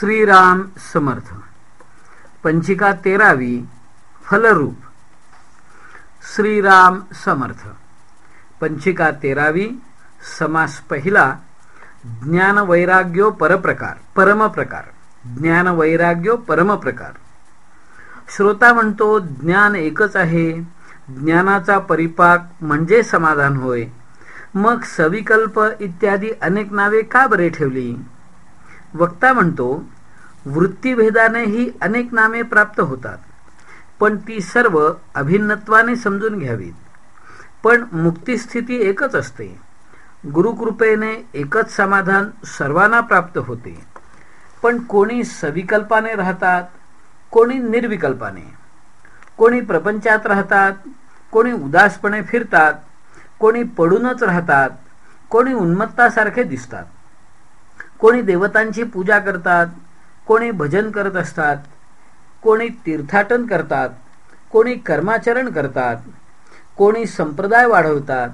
श्रीराम समर्थ. पंचिका तेरावी फलरूप. श्रीराम समर्थ. पंचिका तेरावी समास पहिला ज्ञान वैराग्यो परप्रकार परमप्रकार. ज्ञान वैराग्यो परमप्रकार. श्रोता म्हणतो ज्ञान एकच आहे. ज्ञानाचा परिपाक म्हणजे समाधान होय. मग सविकल्प इत्यादी अनेक नावे का बरे ठेवली? वक्ता म्हणतो वृत्तीभेदाने ही अनेक नामे प्राप्त होतात पण ती सर्व अभिन्नत्वाने समजून घ्यावीत. पण मुक्तिस्थिती एकच असते. गुरुकृपेने एकच समाधान सर्वांना प्राप्त होते. पण कोणी सविकल्पाने राहतात कोणी निर्विकल्पाने. कोणी प्रपंचात राहतात कोणी उदासपणे फिरतात कोणी पडूनच राहतात कोणी उन्मत्तासारखे दिसतात. कोणी देवतांची पूजा करतात कोणी भजन करत असतात कोणी तीर्थाटन करतात कोणी कर्माचरण करतात कोणी संप्रदाय वाढवतात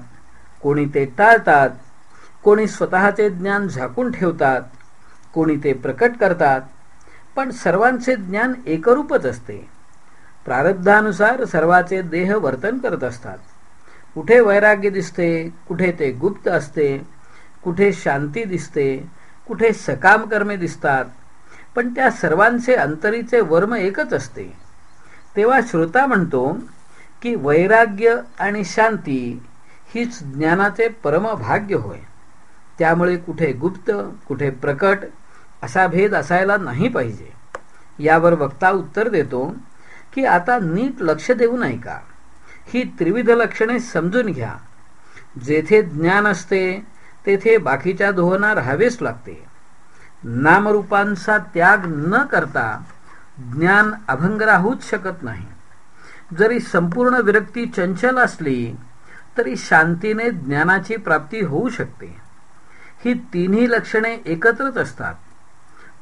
कोणी ते टाळतात कोणी स्वतःचे ज्ञान झाकून ठेवतात कोणी ते प्रकट करतात. पण सर्वांचे ज्ञान एकरूपच असते. प्रारब्धानुसार सर्वाचे देह वर्तन करत असतात. कुठे वैराग्य दिसते कुठे ते गुप्त असते कुठे शांती दिसते कुठे सकाम कर्मे दिसतात पण त्या सर्वांचे अंतरीचे वर्म एकच असते. तेव्हा श्रोता म्हणतो की वैराग्य आणि शांती हीच ज्ञानाचे परमभाग्य होय. त्यामुळे कुठे गुप्त कुठे प्रकट असा भेद असायला नाही पाहिजे. यावर वक्ता उत्तर देतो की आता नीट लक्ष देऊ का? ही त्रिविध लक्षणे समजून घ्या. जेथे ज्ञान असते तेथे बाकीच्या दोहना राहावेच लागते. नामरूपांचा त्याग न करता ज्ञान अभंग राहूच शकत नाही. जरी संपूर्ण विरक्ती चंचल असली तरी शांतीने ज्ञानाची प्राप्ती होऊ शकते. ही तिन्ही लक्षणे एकत्रच असतात.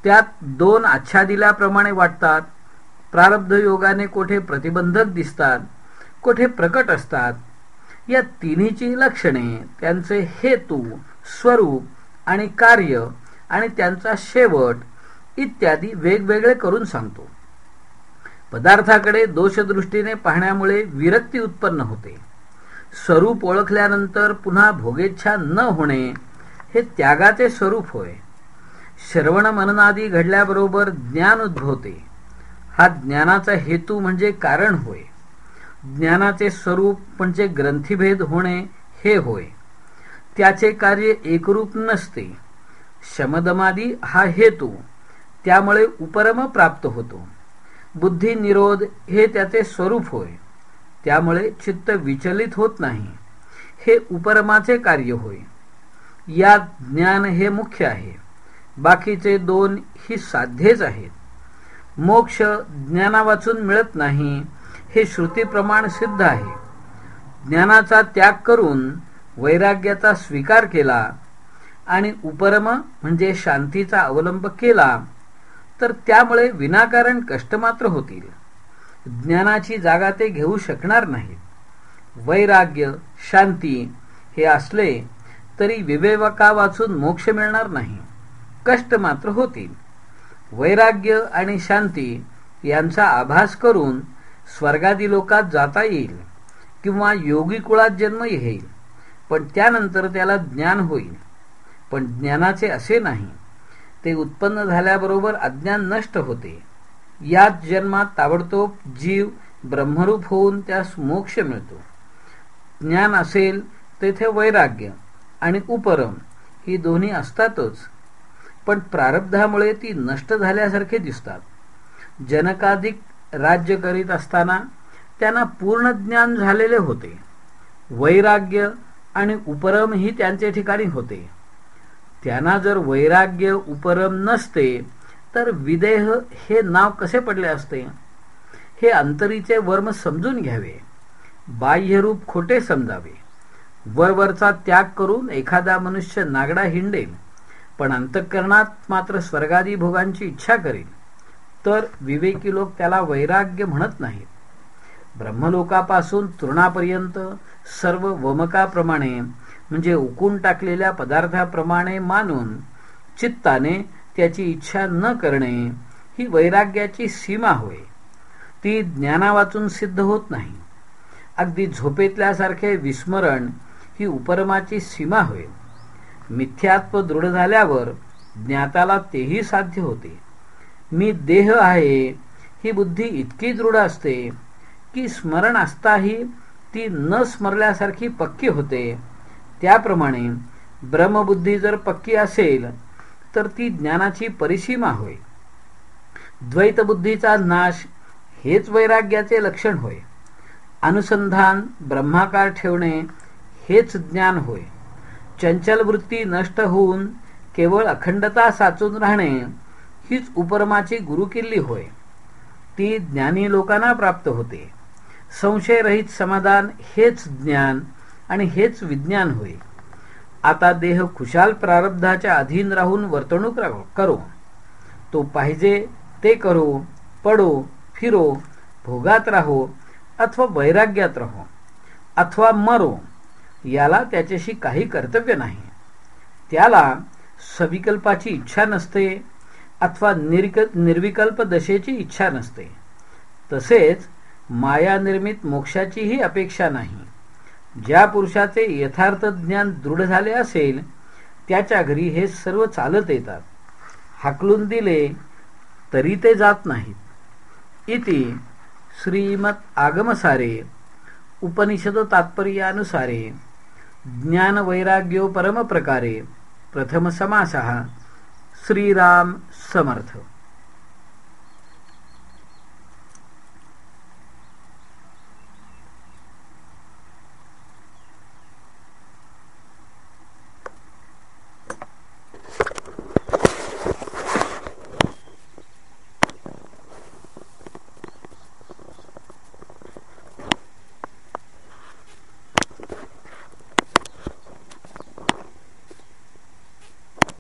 त्यात दोन आच्छादिल्याप्रमाणे वाटतात प्रारब्ध योगाने कोठे प्रतिबंधक दिसतात कोठे प्रकट असतात या तिन्हीची लक्षणे त्यांचे हेतू स्वरूप आणि कार्य आणि त्यांचा शेवट इत्यादी वेगवेगळे करून सांगतो. पदार्थाकडे दोषदृष्टीने पाहण्यामुळे विरक्ती उत्पन्न होते. स्वरूप ओळखल्यानंतर पुन्हा भोगेच्छा न होणे हे त्यागाचे स्वरूप होय. श्रवण मननादी घडल्याबरोबर ज्ञान उद्भवते. हा ज्ञानाचा हेतू म्हणजे कारण होय. ज्ञानाचे स्वरूप म्हणजे ग्रंथीभेद होणे हे होय. त्याचे कार्य एकरूप नसते. शमदमादी हा हेतू त्यामुळे उपरम प्राप्त होतो. बुद्धी निरोध हे त्याचे स्वरूप होय. त्यामुळे चित्त विचलित होत नाही. हे उपरमाचे कार्य होय. यात ज्ञान हे मुख्य आहे. बाकीचे दोन ही साध्येच आहेत. मोक्ष ज्ञानावाचून मिळत नाही हे श्रुतीप्रमाण सिद्ध आहे. ज्ञानाचा त्याग करून वैराग्याचा स्वीकार केला आणि उपरम म्हणजे शांतीचा अवलंब केला तर त्यामुळे विनाकारण कष्ट मात्र होतील. ज्ञानाची जागा ते घेऊ शकणार नाहीत. वैराग्य शांती हे असले तरी विवेवका वाचून मोक्ष मिळणार नाही. कष्ट मात्र होतील. वैराग्य आणि शांती यांचा आभास करून स्वर्गादी लोकात जाता येईल किंवा योगी कुळात जन्म येईल पण त्यानंतर त्याला ज्ञान होईल. पण ज्ञानाचे असे नाही. ते उत्पन्न झाल्याबरोबर अज्ञान नष्ट होते. याच जन्मात ताबडतोब जीव ब्रह्मरूप होऊन त्यास मोक्ष मिळतो. ज्ञान असेल तेथे वैराग्य आणि उपरम ही दोन्ही असतातच. पण प्रारब्धामुळे ती नष्ट झाल्यासारखे दिसतात. जनकाधिक राज्य करीत असताना त्यांना पूर्ण ज्ञान झालेले होते. वैराग्य आणि उपरम ही त्यांच्या ठिकाणी होते. त्यांना जर वैराग्य उपरम नसते तर विदेह हे नाव कसे पडले असते? हे अंतरीचे वर्म समजून घ्यावे. बाह्यरूप खोटे समजावे. वरवरचा त्याग करून एखादा मनुष्य नागडा हिंडेल पण अंतःकरणात मात्र स्वर्गादी भोगांची इच्छा करेल तर विवेकी लोक त्याला वैराग्य म्हणत नाहीत. ब्रह्मलोकापासून तृणापर्यंत सर्व वमकाप्रमाणे म्हणजे उकून टाकलेल्या पदार्थाप्रमाणे मानून चित्ताने त्याची इच्छा न करणे ही वैराग्याची सीमा होय. ती ज्ञानावाचून सिद्ध होत नाही. अगदी झोपेतल्यासारखे विस्मरण ही उपरमाची सीमा होय. मिथ्यात्व दृढ झाल्यावर ज्ञाताला तेही साध्य होते. मी देह आहे ही बुद्धी इतकी दृढ असते की स्मरण असताही ती न स्मरल्यासारखी पक्की होते. त्याप्रमाणे ब्रह्मबुद्धी जर पक्की असेल तर ती ज्ञानाची परिसीमा होय. द्वैतबुद्धीचा नाश हेच वैराग्याचे लक्षण होय. अनुसंधान ब्रह्माकार ठेवणे हेच ज्ञान होय. चंचल वृत्ती नष्ट होऊन केवळ अखंडता साचून राहणे हीच उपरमाची गुरुकिल्ली होय. ती ज्ञानी लोकांना प्राप्त होते. संशयरहित समाधान हेच ज्ञान आणि हेच विज्ञान होय. आता देह खुशाल प्रारब्धाच्या अधीन राहून वर्तणूक करो. तो पाहिजे ते करो पडो फिरो भोगात राहो अथवा वैराग्यात राहो अथवा मरो याला त्याच्याशी काही कर्तव्य नाही. त्याला सविकल्पाची इच्छा नसते अथवा निर्क निर्विकल्प दशेची इच्छा नसते. तसेच मायानिर्मित मोक्षाचीही अपेक्षा नाही. ज्या पुरुषाचे यथार्थ ज्ञान दृढ झाले असेल त्याच्या घरी हे सर्व चालत येतात. हाकलून दिले तरी ते जात नाहीत. इति श्रीमत आगमसारे उपनिषद तात्पर्यानुसारे ज्ञान वैराग्यो परमप्रकारे प्रथम समासः. श्रीराम समर्थ.